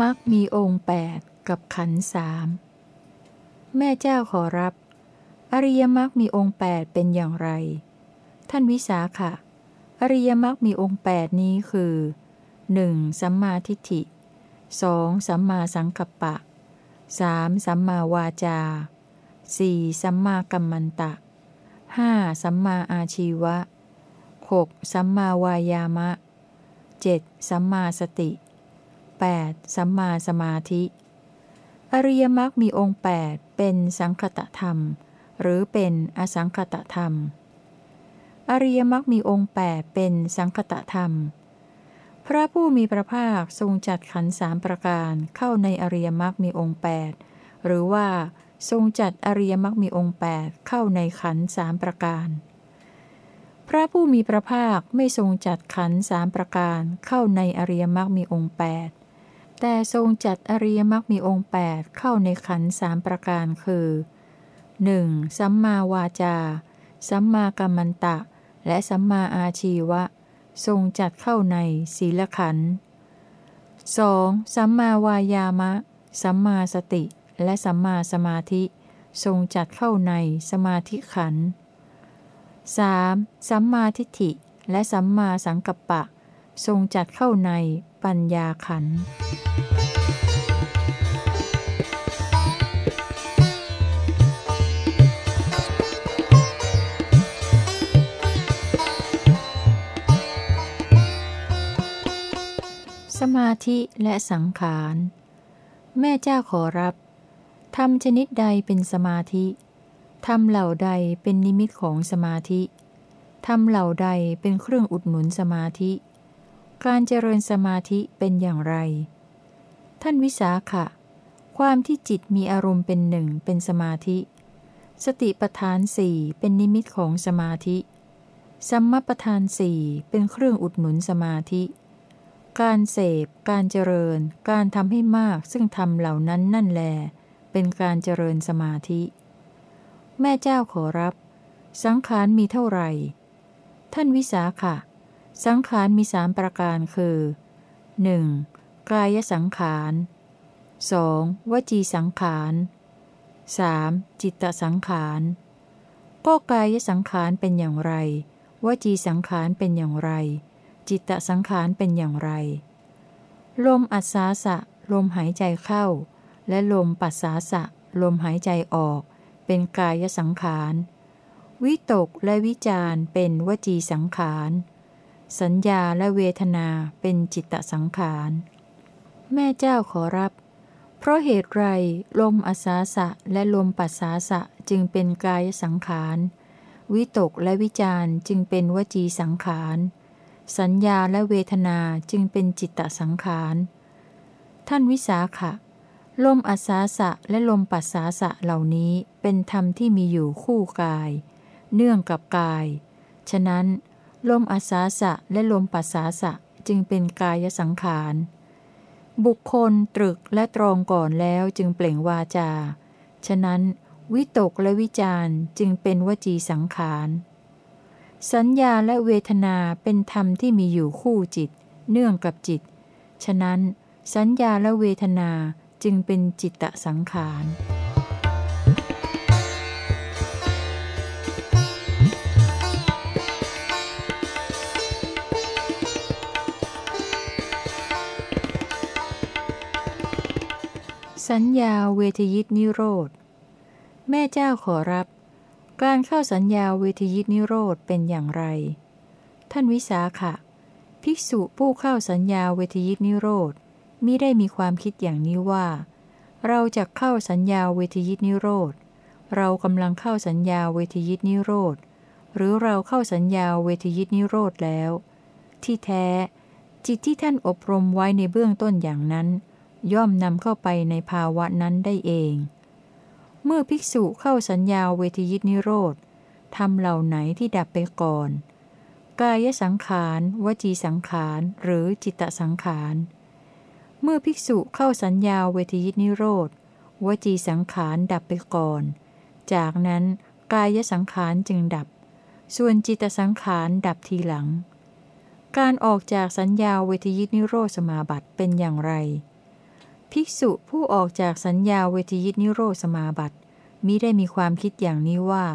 มรรคมีองค์แปดกับขันสามแม่เจ้าขอรับ อริยมรรคมีองค์แปดเป็นอย่างไร ท่านวิสาขะ อริยมรรคมีองค์แปดนี้คือ 1. สัมมาทิฏฐิ 2. สัมมาสังกัปปะ 3. สัมมาวาจา 4. สัมมากัมมันตะ 5. สัมมาอาชีวะ 6. สัมมาวายามะ 7. สัมมาสติ 8. สัมมาสมาธิ อริยมรรคมีองค์ 8 เป็นสังคตธรรม หรือเป็นอสังคตธรรม อริยมรรคมีองค์ 8 เป็นสังคตธรรม พระผู้มีพระภาคทรงจัดขันสามประการเข้าในอริยมรรคมีองค์ 8 หรือว่าทรงจัดอริยมรรคมีองค์ 8 เข้าในขันสามประการพระผู้มีพระภาคไม่ทรงจัดขันสามประการเข้าในอริยมรรคมีองค์8 แต่ทรงจัดอริยมรรคมีองค์ 8 เข้าในขันสามประการคือ 1. สัมมาวาจา สัมมากัมมันตะ และสัมมาอาชีวะ ทรงจัดเข้าในศีลขันธ์ 2. สัมมาวายามะ สัมมาสติ และสัมมาสมาธิ ทรงจัดเข้าในสมาธิขัน 3. สัมมาทิฏฐิ และสัมมาสังกัปปะ ทรงจัดเข้าในปัญญาขันธ์สมาธิและสังขาร แม่เจ้าขอรับธรรมชนิดใดเป็นสมาธิธรรมเหล่าใดเป็นนิมิตของสมาธิธรรมเหล่าใดเป็นเครื่องอุดหนุนสมาธิ การเจริญสมาธิเป็นอย่างไร ท่านวิสาขะ ความที่จิตมีอารมณ์เป็นหนึ่งเป็นสมาธิ สติปทานสี่เป็นนิมิตของสมาธิ สัมมปทานสี่เป็นเครื่องอุดหนุนสมาธิ การเสพ การเจริญ การทำให้มากซึ่งทำเหล่านั้นนั่นแล เป็นการเจริญสมาธิ แม่เจ้าขอรับ สังขารมีเท่าไหร่ ท่านวิสาขะ สังขารมีสามประการคือ 1. กายสังขาร 2. วจีสังขาร 3. จิตตสังขารก็กายสังขารเป็นอย่างไร วจีสังขารเป็นอย่างไร จิตตสังขารเป็นอย่างไร ลมอัศาสะ ลมหายใจเข้า และลมปัสสาสะ ลมหายใจออก เป็นกายสังขาร วิตกและวิจารเป็นวจีสังขาร สัญญาและเวทนาเป็นจิตตสังขาร แม่เจ้าขอรับ เพราะเหตุไรลมอาสาสะและลมปัสสาสะจึงเป็นกายสังขาร วิตกและวิจารจึงเป็นวจีสังขาร สัญญาและเวทนาจึงเป็นจิตตสังขาร ท่านวิสาขะ ลมอาสาสะและลมปัสสาสะเหล่านี้เป็นธรรมที่มีอยู่คู่กาย เนื่องกับกาย ฉะนั้น ลมอาสาสะและลมปัสสาสะจึงเป็นกายสังขาร บุคคลตรึกและตรองก่อนแล้วจึงเปล่งวาจา ฉะนั้น วิตกและวิจารจึงเป็นวจีสังขาร สัญญาและเวทนาเป็นธรรมที่มีอยู่คู่จิต เนื่องกับจิต ฉะนั้น สัญญาและเวทนาจึงเป็นจิตตสังขาร สัญญาเวทยิตนิโรธ แม่เจ้าขอรับ การเข้าสัญญาเวทยิตนิโรธเป็นอย่างไร ท่านวิสาขะ ภิกษุผู้เข้าสัญญาเวทยิตนิโรธมิได้มีความคิดอย่างนี้ว่า เราจะเข้าสัญญาเวทยิตนิโรธ เรากำลังเข้าสัญญาเวทยิตนิโรธ หรือเราเข้าสัญญาเวทยิตนิโรธแล้ว ที่แท้ จิตที่ท่านอบรมไว้ในเบื้องต้นอย่างนั้น ย่อมนำเข้าไปในภาวะนั้นได้เอง เมื่อภิกษุเข้าสัญญาเวทยิตนิโรธทำเหล่าไหนที่ดับไปก่อน กายสังขาร วจีสังขาร หรือจิตตสังขาร เมื่อภิกษุเข้าสัญญาเวทยิตนิโรธ วจีสังขารดับไปก่อน จากนั้นกายสังขารจึงดับ ส่วนจิตตสังขารดับทีหลัง การออกจากสัญญาเวทยิตนิโรธสมาบัติเป็นอย่างไร ภิกษุผู้ออกจากสัญญาเวทยิตนิโรธสมาบัติมิได้มีความคิดอย่างนี้ว่า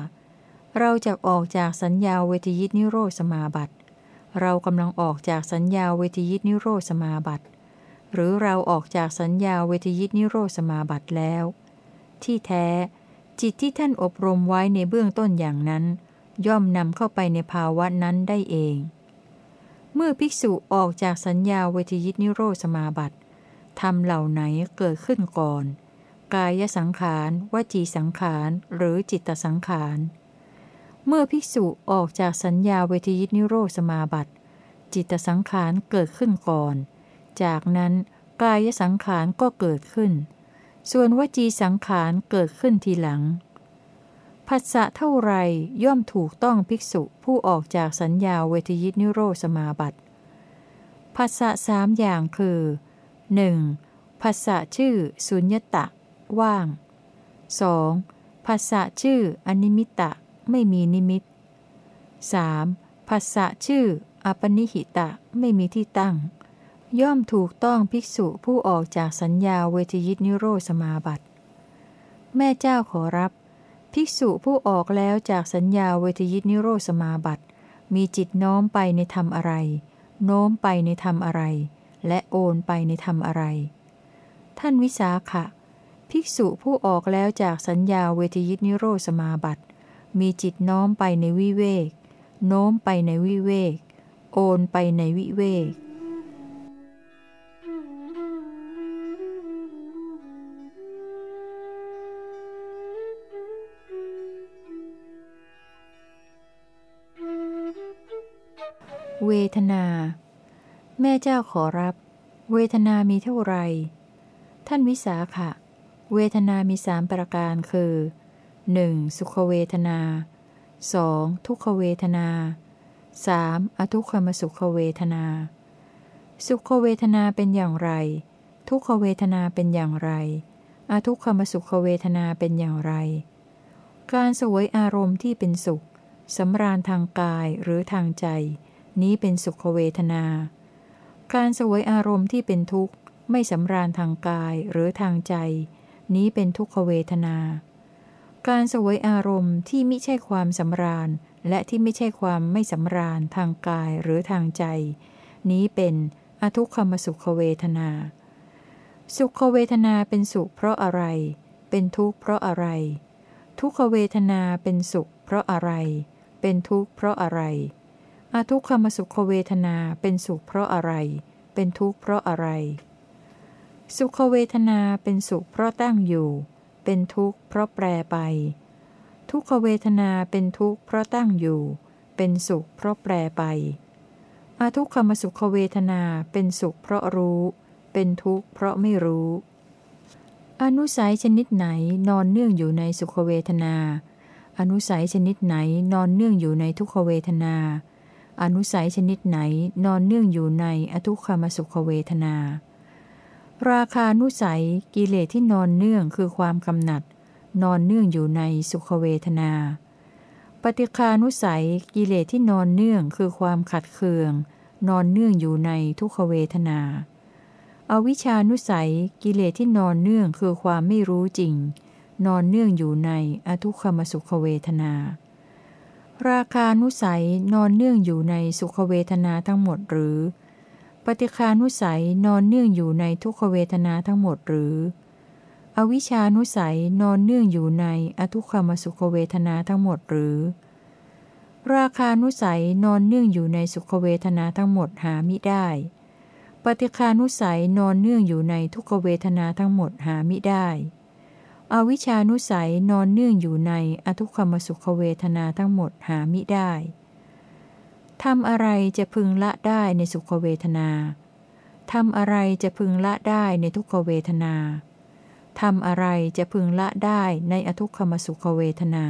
เราจะออกจากสัญญาเวทยิตนิโรธสมาบัติ เรากำลังออกจากสัญญาเวทยิตนิโรธสมาบัติ หรือเราออกจากสัญญาเวทยิตนิโรธสมาบัติแล้ว ที่แท้ จิตที่ท่านอบรมไว้ในเบื้องต้นอย่างนั้น ย่อมนำเข้าไปในภาวะนั้นได้เอง เมื่อภิกษุออกจากสัญญาเวทยิตนิโรธสมาบัติ ทำเหล่าไหนเกิดขึ้นก่อน กายสังขารวจีสังขาร หรือจิตสังขาร เมื่อภิกษุออกจากสัญญาเวทยิตนิโรธสมาบัติ จิตสังขารเกิดขึ้นก่อน จากนั้นกายสังขารก็เกิดขึ้น ส่วนวจีสังขารเกิดขึ้นทีหลังผัสสะเท่าไรย่อมถูกต้องภิกษุผู้ออกจากสัญญาเวทยิตนิโรธสมาบัติผัสสะสามอย่างคือ หนึ่งภาษะชื่อสุญญตะ ว่าง 2. ภาษะชื่ออนิมิตะ ไม่มีนิมิต 3. ภาษะชื่ออปนิหิตะ ไม่มีที่ตั้ง ย่อมถูกต้องภิกษุผู้ออกจากสัญญาเวทยิตนิโรธสมาบัติ แม่เจ้าขอรับ ภิกษุผู้ออกแล้วจากสัญญาเวทยิตนิโรธสมาบัติ มีจิตน้อมไปในธรรมอะไร โน้มไปในธรรมอะไร และโอนไปในธรรมอะไร ท่านวิสาขะ ภิกษุผู้ออกแล้วจากสัญญาเวทยิตนิโรธสมาบัติ มีจิตน้อมไปในวิเวก โน้มไปในวิเวก โอนไปในวิเวกเวทนา แม่เจ้าขอรับ เวทนามีเท่าไร ท่านวิสาขะ เวทนามีสามประการคือ 1. สุขเวทนา 2. ทุกขเวทนา 3. อทุกขมสุขเวทนา สุขเวทนาเป็นอย่างไร ทุกขเวทนาเป็นอย่างไร อทุกขมสุขเวทนาเป็นอย่างไร การสวยอารมณ์ที่เป็นสุขสำราญทางกายหรือทางใจ นี้เป็นสุขเวทนา การสวยอารมณ์ที่เป็นทุกข์ไม่สำราญทางกายหรือทางใจ นี้เป็นทุกขเวทนา การสวยอารมณ์ที่ไม่ใช่ความสำราญ และที่ไม่ใช่ความไม่สำราญทางกายหรือทางใจ นี้เป็นอทุกขมสุขเวทนา สุขเวทนาเป็นสุขเพราะอะไร เป็นทุกข์เพราะอะไร ทุกขเวทนาเป็นสุขเพราะอะไร เป็นทุกข์เพราะอะไร อาทุกขมสุขเวทนาเป็นสุขเพราะอะไร เป็นทุกข์เพราะอะไร สุขเวทนาเป็นสุขเพราะตั้งอยู่ เป็นทุกข์เพราะแปรไป ทุกขเวทนาเป็นทุกข์เพราะตั้งอยู่ เป็นสุขเพราะแปรไปอาทุกขมสุขเวทนาเป็นสุขเพราะรู้ เป็นทุกข์เพราะไม่รู้ อนุสัยชนิดไหนนอนเนื่องอยู่ในสุขเวทนา อนุสัยชนิดไหนนอนเนื่องอยู่ในทุกขเวทนา อนุสัยชนิดไหนนอนเนื่องอยู่ในอทุกขมสุขเวทนา ราคานุสัยกิเลสที่นอนเนื่องคือความกำหนัด นอนเนื่องอยู่ในสุขเวทนา ปฏิคานุสัยกิเลสที่นอนเนื่องคือความขัดเคือง นอนเนื่องอยู่ในทุกขเวทนาอวิชานุสัยกิเลสที่นอนเนื่องคือความไม่รู้จริง นอนเนื่องอยู่ในอทุกขมสุขเวทนา ราคานุสัยนอนเนื่องอยู่ในสุขเวทนาทั้งหมดหรือ ปฏิคานุสัยนอนเนื่องอยู่ในทุกขเวทนาทั้งหมดหรือ อวิชานุสัยนอนเนื่องอยู่ในอทุกขมสุขเวทนาทั้งหมดหรือ ราคานุสัยนอนเนื่องอยู่ในสุขเวทนาทั้งหมดหามิได้ ปฏิคานุสัยนอนเนื่องอยู่ในทุกขเวทนาทั้งหมดหามิได้ อวิชานุสัยนอนเนื่องอยู่ในอทุกขมสุขเวทนาทั้งหมดหามิได้ทำอะไรจะพึงละได้ในสุขเวทนาทำอะไรจะพึงละได้ในทุกขเวทนาทำอะไรจะพึงละได้ในอทุกขมสุขเวทนา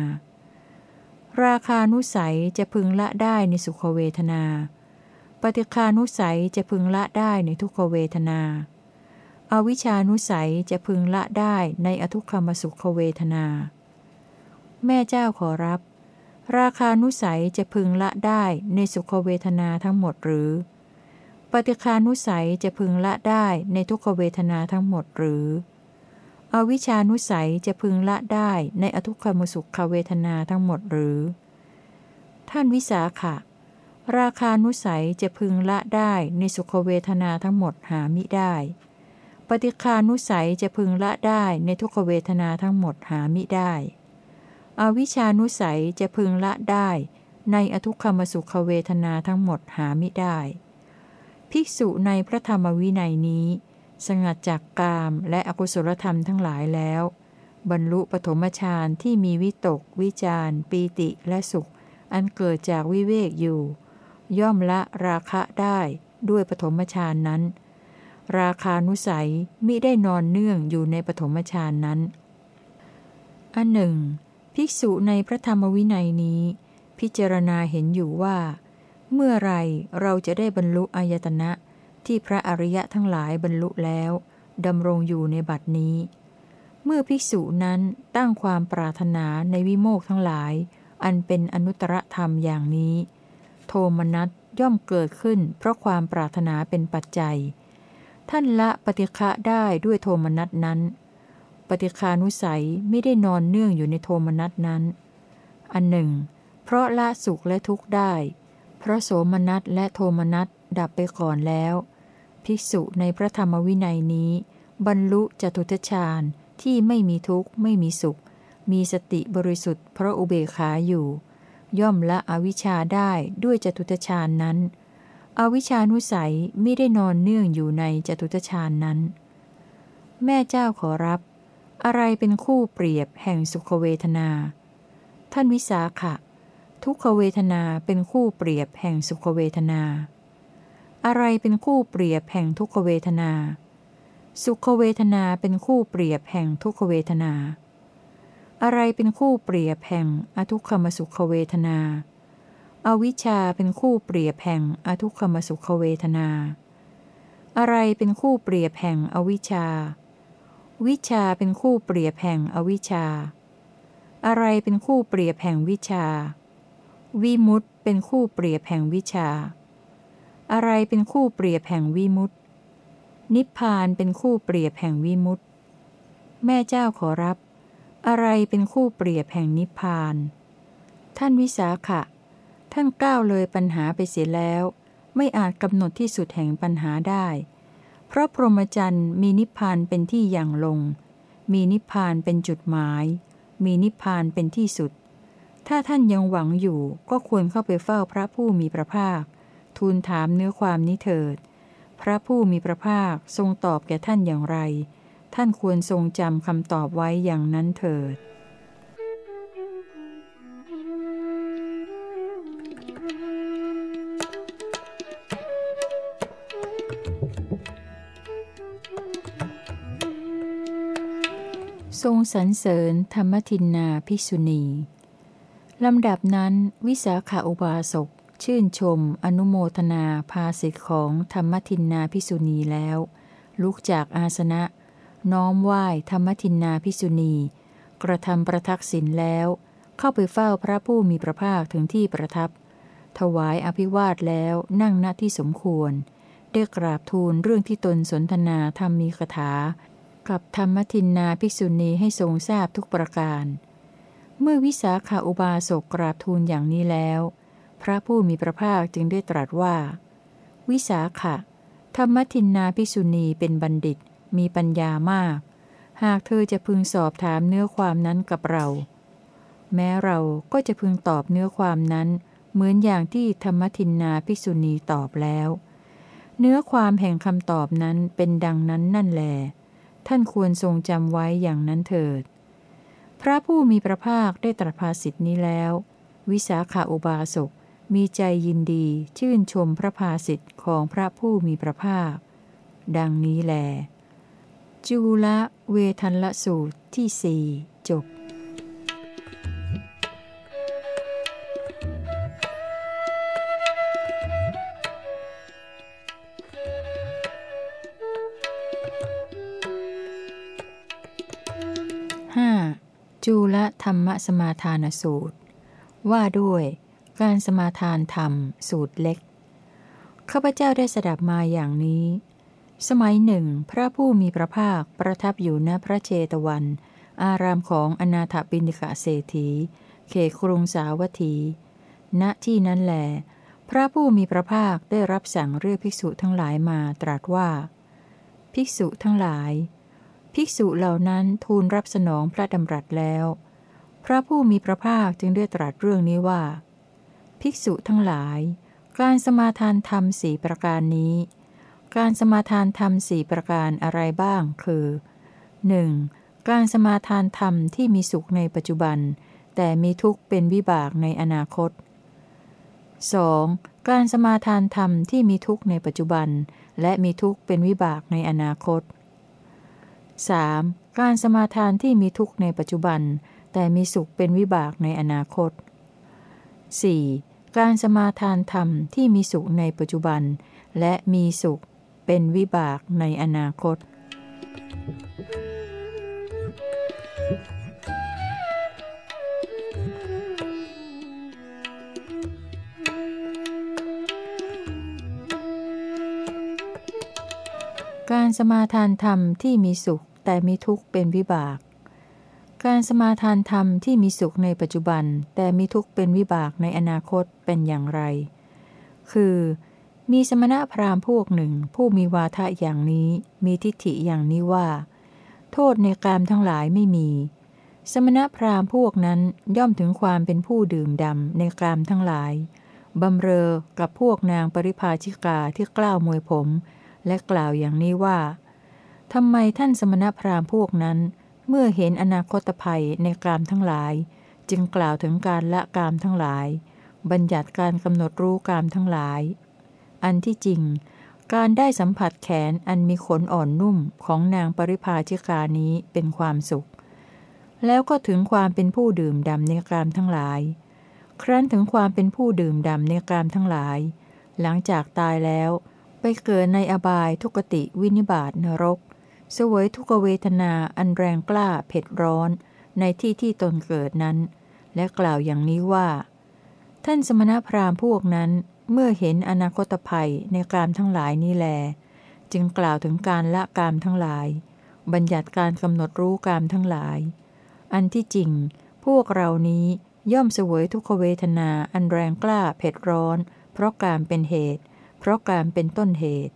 ราคานุสัยจะพึงละได้ในสุขเวทนา ปฏิคานุสัยจะพึงละได้ในทุกขเวทนา อวิชานุสัยจะพึงละได้ในอทุกขมสุขเวทนา แม่เจ้าขอรับ ราคานุสัยจะพึงละได้ในสุขเวทนาทั้งหมดหรือ ปฏิคานุสัยจะพึงละได้ในทุกขเวทนาทั้งหมดหรือ อวิชานุสัยจะพึงละได้ในอทุกขมสุขเวทนาทั้งหมดหรือ ท่านวิสาขะ ราคานุสัยจะพึงละได้ในสุขเวทนาทั้งหมดหามิได้ ปฏิคานุสัยจะพึงละได้ในทุกเวทนาทั้งหมดหามิได้ อวิชานุสัยจะพึงละได้ในอทุกขมสุขเวทนาทั้งหมดหามิได้ ภิกษุในพระธรรมวินัยนี้ สงัดจากกามและอกุศลธรรมทั้งหลายแล้ว บรรลุปฐมฌานที่มีวิตก วิจารปีติและสุข อันเกิดจากวิเวกอยู่ ย่อมละราคะได้ด้วยปฐมฌานนั้น ราคานุสัยมิได้นอนเนื่องอยู่ในปฐมฌานนั้น อันหนึ่ง ภิกษุในพระธรรมวินัยนี้ พิจารณาเห็นอยู่ว่า เมื่อไรเราจะได้บรรลุอายตนะที่พระอริยะทั้งหลายบรรลุแล้วดำรงอยู่ในบัดนี้ เมื่อภิกษุนั้นตั้งความปรารถนาในวิโมกทั้งหลาย อันเป็นอนุตตรธรรมอย่างนี้ โทมนัสย่อมเกิดขึ้นเพราะความปรารถนาเป็นปัจจัย ท่านละปฏิฆะได้ด้วยโทมนัสนั้น ปฏิคานุสัยไม่ได้นอนเนื่องอยู่ในโทมนัสนั้น อันหนึ่ง เพราะละสุขและทุกข์ได้ เพราะโสมนัสและโทมนัสดับไปก่อนแล้ว ภิกษุในพระธรรมวินัยนี้ บรรลุจตุทชาญที่ไม่มีทุกข์ไม่มีสุข มีสติบริสุทธิ์เพราะอุเบกขาอยู่ ย่อมละอวิชชาได้ด้วยจตุทชาญนั้น อวิชานุสัยไม่ได้นอนเนื่องอยู่ในจตุทชาญนั้น แม่เจ้าขอรับ อะไรเป็นคู่เปรียบแห่งสุขเวทนา ท่านวิสาขะ ทุกขเวทนาเป็นคู่เปรียบแห่งสุขเวทนา อะไรเป็นคู่เปรียบแห่งทุกขเวทนา สุขเวทนาเป็นคู่เปรียบแห่งทุกขเวทนา อะไรเป็นคู่เปรียบแห่งอทุกขมสุขเวทนา อวิชชาเป็นคู่เปรียบแห่งอทุกขมสุขเวทนา อะไรเป็นคู่เปรียบแห่งอวิชชา วิชาเป็นคู่เปรียบแห่งอวิชชา อะไรเป็นคู่เปรียบแห่งวิชา วิมุตเป็นคู่เปรียบแห่งวิชา อะไรเป็นคู่เปรียบแห่งวิมุตนิพพานเป็นคู่เปรียบแห่งวิมุตแม่เจ้าขอรับ อะไรเป็นคู่เปรียบแห่งนิพพาน ท่านวิสาขะ ท่านก้าวเลยปัญหาไปเสียแล้ว ไม่อาจกำหนดที่สุดแห่งปัญหาได้ เพราะพรหมจรรย์มีนิพพานเป็นที่อย่างลง มีนิพพานเป็นจุดหมาย มีนิพพานเป็นที่สุด ถ้าท่านยังหวังอยู่ก็ควรเข้าไปเฝ้าพระผู้มีพระภาค ทูลถามเนื้อความนี้เถิด พระผู้มีพระภาคทรงตอบแก่ท่านอย่างไร ท่านควรทรงจำคำตอบไว้อย่างนั้นเถิด ทรงสรรเสริญธรรมทินนาภิสุณี ลำดับนั้นวิสาขาอุบาสกชื่นชม อนุโมทนาภาสิทธิของธรรมทินนาพิสุณีแล้ว ลุกจากอาสนะ น้อมไหว้ธรรมทินนาพิสุณี กระทำประทักษิณแล้ว เข้าไปเฝ้าพระผู้มีพระภาคถึงที่ประทับ ถวายอภิวาทแล้วนั่งณที่สมควร ได้กราบทูลเรื่องที่ตนสนทนาธรรมมีคาถา กับธรรมทินนาภิกษุณีให้ทรงทราบทุกประการ เมื่อวิสาขาอุบาสกกราบทูลอย่างนี้แล้ว พระผู้มีพระภาคจึงได้ตรัสว่า วิสาขะ ธรรมทินนาภิกษุณีเป็นบัณฑิต มีปัญญามาก หากเธอจะพึงสอบถามเนื้อความนั้นกับเรา แม้เราก็จะพึงตอบเนื้อความนั้น เหมือนอย่างที่ธรรมทินนาภิกษุณีตอบแล้ว เนื้อความแห่งคำตอบนั้นเป็นดังนั้นนั่นแล ท่านควรทรงจำไว้อย่างนั้นเถิด พระผู้มีพระภาคได้ตรัสภาสิทธินี้แล้ว วิสาขาอุบาสกมีใจยินดีชื่นชมพระภาสิทธิ์ของพระผู้มีพระภาค ดังนี้แล จูละเวทันละสูตรที่สี่จบ จูลธรรมสมาทานสูตร ว่าด้วยการสมาทานธรรมสูตรเล็ก ข้าพเจ้าได้สดับมาอย่างนี้ สมัยหนึ่ง พระผู้มีพระภาคประทับอยู่ณพระเชตวัน อารามของอนาถปิณิกะเศรษฐี เขครุงสาวัตถี ณที่นั้นแหลพระผู้มีพระภาคได้รับสั่งเรียกภิกษุทั้งหลายมาตรัสว่า ภิกษุทั้งหลาย ภิกษุเหล่านั้นทูลรับสนองพระดำรัสแล้ว พระผู้มีพระภาคจึงได้ตรัสเรื่องนี้ว่า ภิกษุทั้งหลาย การสมาทานธรรมสี่ประการนี้ การสมาทานธรรมสี่ประการอะไรบ้าง คือ 1. การสมาทานธรรมที่มีสุขในปัจจุบัน แต่มีทุกข์เป็นวิบากในอนาคต 2. การสมาทานธรรมที่มีทุกข์ในปัจจุบัน และมีทุกข์เป็นวิบากในอนาคต 3. การสมาทานที่มีทุกข์ในปัจจุบัน แต่มีสุขเป็นวิบากในอนาคต 4. การสมาทานธรรมที่มีสุขในปัจจุบัน และมีสุขเป็นวิบากในอนาคต การสมาทานธรรมที่มีสุขแต่มีทุกข์เป็นวิบาก การสมาทานธรรมที่มีสุขในปัจจุบัน แต่มีทุกข์เป็นวิบากในอนาคตเป็นอย่างไร คือ มีสมณะพราหมณ์พวกหนึ่ง ผู้มีวาทะอย่างนี้ มีทิฏฐิอย่างนี้ว่า โทษในกามทั้งหลายไม่มี สมณะพราหมณ์พวกนั้นย่อมถึงความเป็นผู้ดื่มดำในกามทั้งหลายบำเรอกับพวกนางปริภาชิกาที่กล้าวมวยผม และกล่าวอย่างนี้ว่าทำไมท่านสมณพราหมณ์พวกนั้น เมื่อเห็นอนาคตภัยในกามทั้งหลาย จึงกล่าวถึงการละกามทั้งหลาย บัญญัติการกำหนดรู้กามทั้งหลาย อันที่จริง การได้สัมผัสแขนอันมีขนอ่อนนุ่มของนางปริภาชิกานี้เป็นความสุข แล้วก็ถึงความเป็นผู้ดื่มดำในกามทั้งหลาย ครั้นถึงความเป็นผู้ดื่มดำในกามทั้งหลาย หลังจากตายแล้ว ไปเกิดในอบายทุกติวินิบาตนรกสวยทุกเวทนาอันแรงกล้าเผ็ดร้อนในที่ที่ตนเกิดนั้น และกล่าวอย่างนี้ว่า ท่านสมณพราหมณ์พวกนั้นเมื่อเห็นอนาคตภัยในกามทั้งหลายนี้แล จึงกล่าวถึงการละกามทั้งหลาย บัญญัติการกำหนดรู้กามทั้งหลาย อันที่จริง พวกเรานี้ย่อมเสวยทุกขเวทนาอันแรงกล้าเผ็ดร้อน เพราะการเป็นเหตุ เพราะการเป็นต้นเหตุ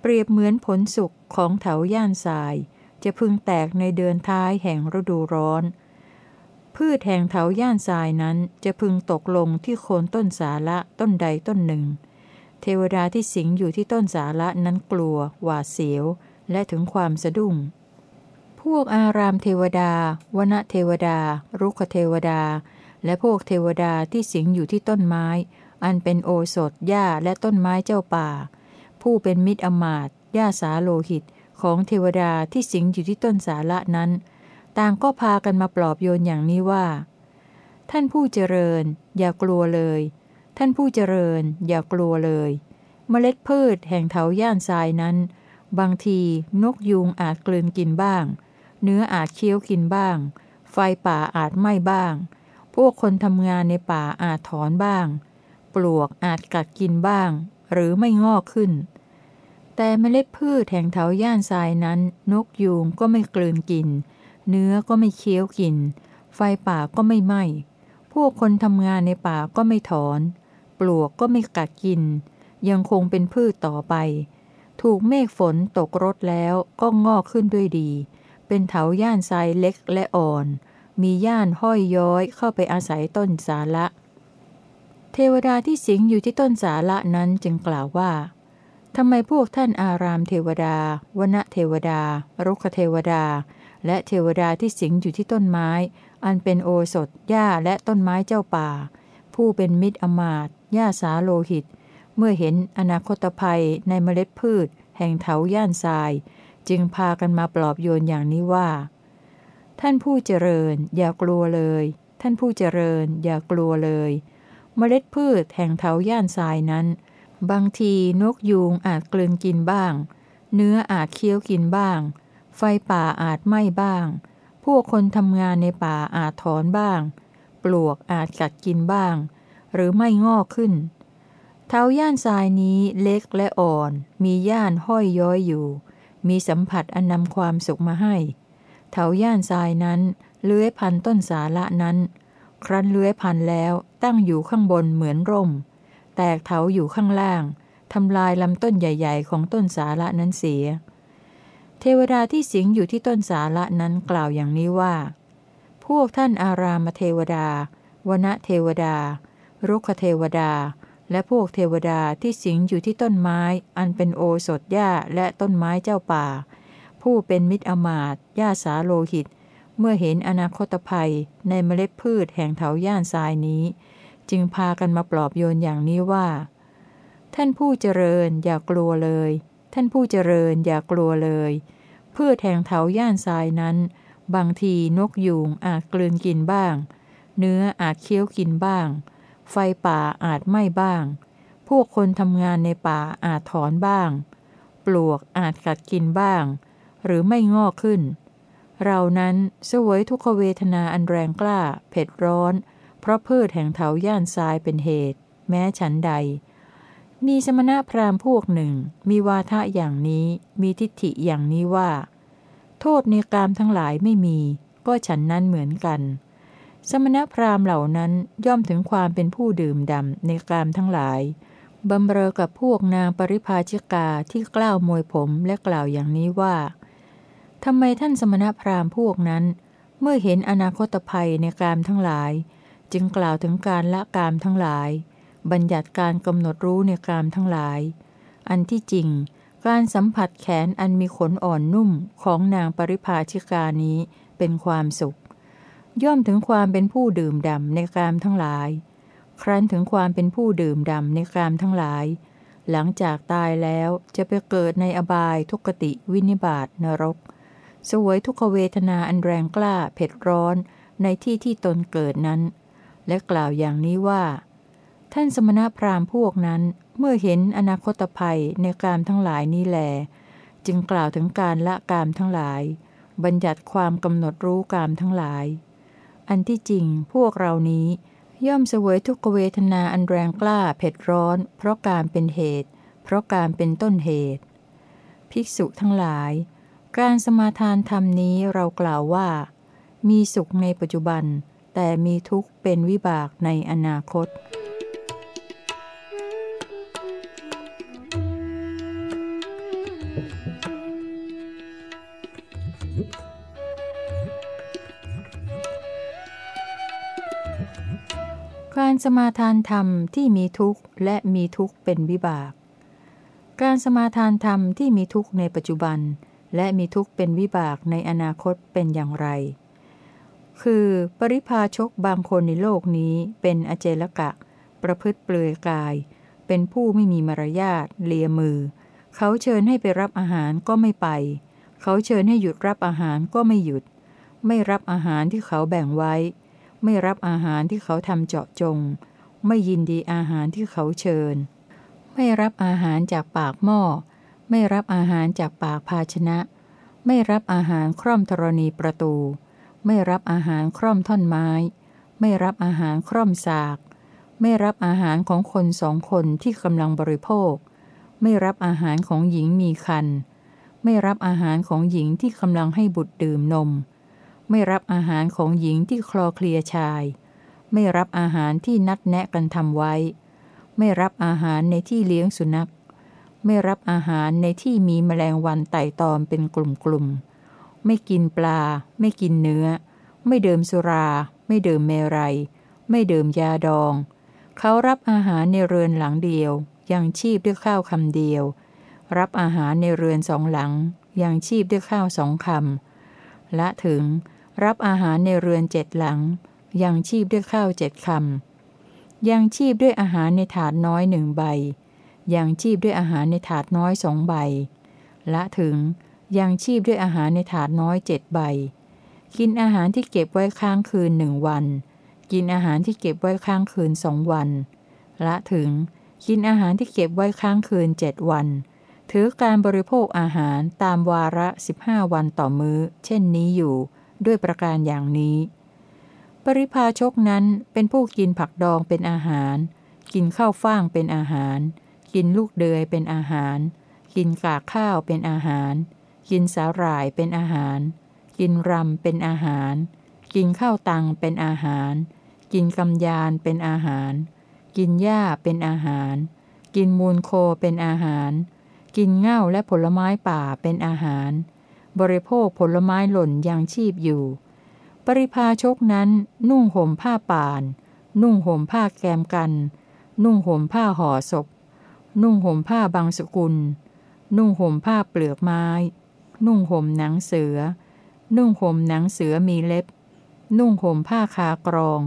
เปรียบเหมือนผลสุกของเถาย่านทราย จะพึงแตกในเดือนท้ายแห่งฤดูร้อน พืชแห่งเถาย่านทรายนั้นจะพึงตกลงที่โคนต้นสาระต้นใดต้นหนึ่ง เทวดาที่สิงอยู่ที่ต้นสาระนั้นกลัว หวาดเสียว และถึงความสะดุ้ง พวกอารามเทวดา วนเทวดา รุกเทวดา และพวกเทวดาที่สิงอยู่ที่ต้นไม้ อันเป็นโอสถหญ้าและต้นไม้เจ้าป่า ผู้เป็นมิตรอมาตหญ้าสาโลหิตของเทวดาที่สิงอยู่ที่ต้นสาละนั้น ต่างก็พากันมาปลอบโยนอย่างนี้ว่า ท่านผู้เจริญ อย่ากลัวเลย ท่านผู้เจริญ อย่ากลัวเลย เมล็ดพืชแห่งเถาย่านทรายนั้น บางทีนกยุงอาจกลืนกินบ้าง เนื้ออาจเคี้ยวกินบ้าง ไฟป่าอาจไหม้บ้าง พวกคนทำงานในป่าอาจถอนบ้าง ปลวกอาจกัดกินบ้าง หรือไม่งอกขึ้น แต่เมล็ดพืชแห่งเถาย่านทรายนั้น นกยูงก็ไม่กลืนกิน เนื้อก็ไม่เคี้ยวกิน ไฟป่าก็ไม่ไหม้ พวกคนทำงานในป่าก็ไม่ถอน ปลวกก็ไม่กัดกิน ยังคงเป็นพืชต่อไป ถูกเมฆฝนตกรดแล้วก็งอกขึ้นด้วยดี เป็นเถาย่านทรายเล็กและอ่อน มีย่านห้อยย้อยเข้าไปอาศัยต้นสาละ เทวดาที่สิงอยู่ที่ต้นสาละนั้นจึงกล่าวว่าทำไมพวกท่านอารามเทวดา วนเทวดา รุกเทวดา และเทวดาที่สิงอยู่ที่ต้นไม้ อันเป็นโอสถหญ้าและต้นไม้เจ้าป่า ผู้เป็นมิตรอมาตหญ้าสาโลหิต เมื่อเห็นอนาคตภัยในเมล็ดพืช แห่งเถาย่านทราย จึงพากันมาปลอบโยนอย่างนี้ว่า ท่านผู้เจริญ อย่ากลัวเลย ท่านผู้เจริญ อย่ากลัวเลย เมล็ดพืชแห่งเถาย่านทรายนั้น บางทีนกยูงอาจกลืนกินบ้าง เนื้ออาจเคี้ยวกินบ้าง ไฟป่าอาจไหม้บ้าง พวกคนทำงานในป่าอาจถอนบ้าง ปลวกอาจกัดกินบ้าง หรือไม่งอกขึ้น เท้าย่านทรายนี้เล็กและอ่อน มีย่านห้อยย้อยอยู่ มีสัมผัสอันนำความสุขมาให้ เถาย่านทรายนั้นเลื้อยพันต้นสาละนั้น ครั้นเลื้อยพันแล้วตั้งอยู่ข้างบนเหมือนร่ม แตกเถาอยู่ข้างล่างทำลายลำต้นใหญ่ ๆ ของต้นสาละนั้นเสีย เทวดาที่สิงอยู่ที่ต้นสาละนั้นกล่าวอย่างนี้ว่า พวกท่านอารามเทวดา วนเทวดา รุกขเทวดา และพวกเทวดาที่สิงอยู่ที่ต้นไม้ อันเป็นโอสถหญ้าและต้นไม้เจ้าป่า ผู้เป็นมิตรอมาตย่าสาโลหิต เมื่อเห็นอนาคตภัยในเมล็ดพืชแห่งเถาย่านทรายนี้ จึงพากันมาปลอบโยนอย่างนี้ว่า ท่านผู้เจริญอย่ากลัวเลย ท่านผู้เจริญอย่ากลัวเลย พืชแห่งเถาย่านทรายนั้น บางทีนกยูงอาจกลืนกินบ้าง เนื้ออาจเคี้ยวกินบ้าง ไฟป่าอาจไหม้บ้าง พวกคนทำงานในป่าอาจถอนบ้าง ปลวกอาจกัดกินบ้าง หรือไม่งอกขึ้น เรานั้นสวยทุกขเวทนาอันแรงกล้า เผ็ดร้อน เพราะพืชแห่งเถาย่านทรายเป็นเหตุ แม้ฉันใด มีสมณะพราหมณ์พวกหนึ่ง มีวาทะอย่างนี้ มีทิฏฐิอย่างนี้ว่า โทษในกามทั้งหลายไม่มี ก็ฉันนั้นเหมือนกัน สมณพราหมณ์เหล่านั้นย่อมถึงความเป็นผู้ดื่มดำในกามทั้งหลายบำเรอกับพวกนางปริภาชิกาที่กล้าวมวยผมและกล่าวอย่างนี้ว่า ทำไมท่านสมณพราหมณ์พวกนั้น เมื่อเห็นอนาคตภัยในกามทั้งหลาย จึงกล่าวถึงการละกามทั้งหลาย บัญญัติการกำหนดรู้ในกามทั้งหลาย อันที่จริง การสัมผัสแขนอันมีขนอ่อนนุ่มของนางปริภาชิกานี้เป็นความสุข ย่อมถึงความเป็นผู้ดื่มด่ำในกามทั้งหลาย ครั้นถึงความเป็นผู้ดื่มด่ำในกามทั้งหลายหลังจากตายแล้วจะไปเกิดในอบายทุกติวินิบาตนรก สวยทุกขเวทนาอันแรงกล้าเผ็ดร้อนในที่ที่ตนเกิดนั้น และกล่าวอย่างนี้ว่า ท่านสมณพราหมณ์พวกนั้นเมื่อเห็นอนาคตภัยในกามทั้งหลายนี้แล จึงกล่าวถึงการละกามทั้งหลาย บัญญัติความกำหนดรู้กามทั้งหลาย อันที่จริงพวกเรานี้ย่อมเสวยทุกขเวทนาอันแรงกล้าเผ็ดร้อน เพราะการเป็นเหตุ เพราะการเป็นต้นเหตุ ภิกษุทั้งหลาย การสมาทานธรรมนี้เรากล่าวว่า มีสุขในปัจจุบัน แต่มีทุกข์เป็นวิบากในอนาคต การสมาทานธรรมที่มีทุกข์และมีทุกข์เป็นวิบาก การสมาทานธรรมที่มีทุกข์ในปัจจุบัน และมีทุกข์เป็นวิบากในอนาคตเป็นอย่างไร คือปริพาชกบางคนในโลกนี้เป็นอเจลกะ ประพฤติเปลือยกาย เป็นผู้ไม่มีมารยาทเลียมือ เขาเชิญให้ไปรับอาหารก็ไม่ไป เขาเชิญให้หยุดรับอาหารก็ไม่หยุด ไม่รับอาหารที่เขาแบ่งไว้ ไม่รับอาหารที่เขาทำเจาะจง ไม่ยินดีอาหารที่เขาเชิญ ไม่รับอาหารจากปากหม้อ ไม่รับอาหารจากปากภาชนะ ไม่รับอาหารคร่อมธรณีประตู ไม่รับอาหารคร่อมท่อนไม้ ไม่รับอาหารคร่อมสาก ไม่รับอาหารของคนสองคนที่กำลังบริโภค ไม่รับอาหารของหญิงมีคัน ไม่รับอาหารของหญิงที่กำลังให้บุตรดื่มนม ไม่รับอาหารของหญิงที่คลอเคลียชาย ไม่รับอาหารที่นัดแนะกันทำไว้ ไม่รับอาหารในที่เลี้ยงสุนัข ไม่รับอาหารในที่มีแมลงวันไต่ตอมเป็นกลุ่มๆ ไม่กินปลา ไม่กินเนื้อ ไม่เดิมสุรา ไม่เดิมเมรัย ไม่เดิมยาดอง เขารับอาหารในเรือนหลังเดียว ยังชีพด้วยข้าวคำเดียว รับอาหารในเรือนสองหลัง ยังชีพด้วยข้าวสองคำและถึง รับอาหารในเรือนเจ็ดหลัง ยังชีพด้วยข้าวเจ็ดคำยังชีพด้วยอาหารในถาดน้อยหนึ่งใบ ยังชีพด้วยอาหารในถาดน้อยสองใบ ละถึง ยังชีพด้วยอาหารในถาดน้อยเจ็ดใบ กินอาหารที่เก็บไว้ค้างคืนหนึ่งวัน กินอาหารที่เก็บไว้ค้างคืนสองวัน ละถึง กินอาหารที่เก็บไว้ค้างคืนเจ็ดวัน ถือการบริโภคอาหารตามวาระสิบห้าวันต่อมือ้อ เช่นนี้อยู่ ด้วยประการอย่างนี้ ปริพาชกนั้นเป็นผู้กินผักดองเป็นอาหาร กินข้าวฟ่างเป็นอาหาร กินลูกเดือยเป็นอาหาร กินกากข้าวเป็นอาหาร กินสาหร่ายเป็นอาหาร กินรำเป็นอาหาร กินข้าวตังเป็นอาหาร กินกำยานเป็นอาหาร กินหญ้าเป็นอาหาร กินมูลโคเป็นอาหาร กินเง่าและผลไม้ป่าเป็นอาหาร บริโภคผลไม้หล่นยังชีพอยู่ ปริพาชกนั้นนุ่งห่มผ้าป่าน นุ่งห่มผ้าแกมกันนุ่งห่มผ้าห่อศพ นุ่งห่มผ้าบางสกุล นุ่งห่มผ้าเปลือกไม้ นุ่งห่มหนังเสือ นุ่งห่มหนังเสือมีเล็บ นุ่งห่มผ้าคากรอง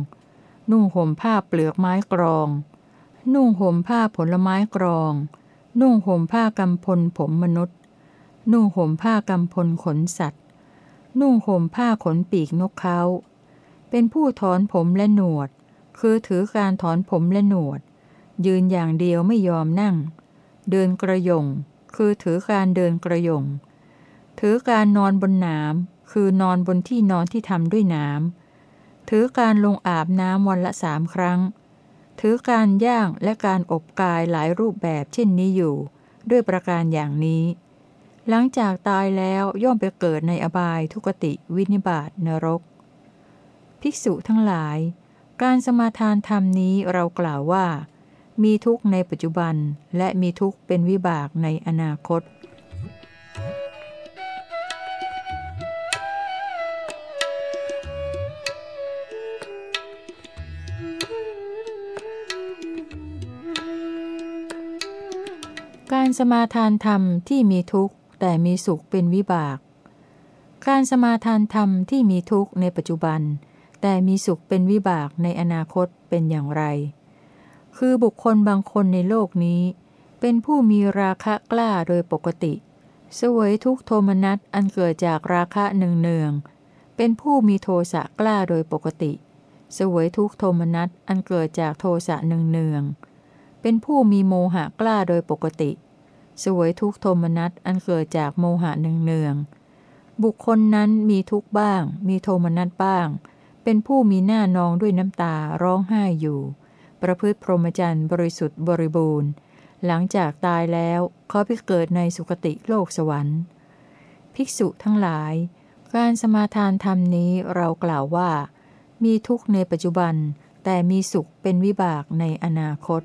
นุ่งห่มผ้าเปลือกไม้กรอง นุ่งห่มผ้าผลไม้กรอง นุ่งห่มผ้ากำพลผมมนุษย์ นุ่งห่มผ้ากำพลขนสัตว์ นุ่งห่มผ้าขนปีกนกเขา เป็นผู้ถอนผมและหนวด คือถือการถอนผมและหนวด ยืนอย่างเดียวไม่ยอมนั่ง เดินกระยง คือถือการเดินกระยง ถือการนอนบนน้ำคือนอนบนที่นอนที่ทำด้วยน้ำถือการลงอาบน้ำวันละสามครั้ง ถือการย่างและการอบกายหลายรูปแบบเช่นนี้อยู่ ด้วยประการอย่างนี้ หลังจากตายแล้วย่อมไปเกิดในอบายทุกติวินิบาตนรก ภิกษุทั้งหลาย การสมาทานธรรมนี้เรากล่าวว่า มีทุกข์ในปัจจุบันและมีทุกข์เป็นวิบากในอนาคต การสมาทานธรรมที่มีทุกข์แต่มีสุขเป็นวิบาก การสมาทานธรรมที่มีทุกข์ในปัจจุบัน แต่มีสุขเป็นวิบากในอนาคตเป็นอย่างไร คือบุคคลบางคนในโลกนี้ เป็นผู้มีราคะกล้าโดยปกติ สวยทุกโทมนัสอันเกิดจากราคะเนืองๆเป็นผู้มีโทสะกล้าโดยปกติ สวยทุกโทมนัสอันเกิดจากโทสะเนืองๆเป็นผู้มีโมหะกล้าโดยปกติ สวยทุกโทมนัสอันเกิดจากโมหะเนืองๆบุคคลนั้นมีทุกบ้าง มีโทมนัสบ้าง เป็นผู้มีหน้านองด้วยน้ำตาร้องไห้อยู่ ประพฤติพรหมจรรย์บริสุทธิ์บริบูรณ์ หลังจากตายแล้วเขาไปเกิดในสุคติโลกสวรรค์ ภิกษุทั้งหลาย การสมาทานธรรมนี้เรากล่าวว่า มีทุกข์ในปัจจุบัน แต่มีสุขเป็นวิบากในอนาคต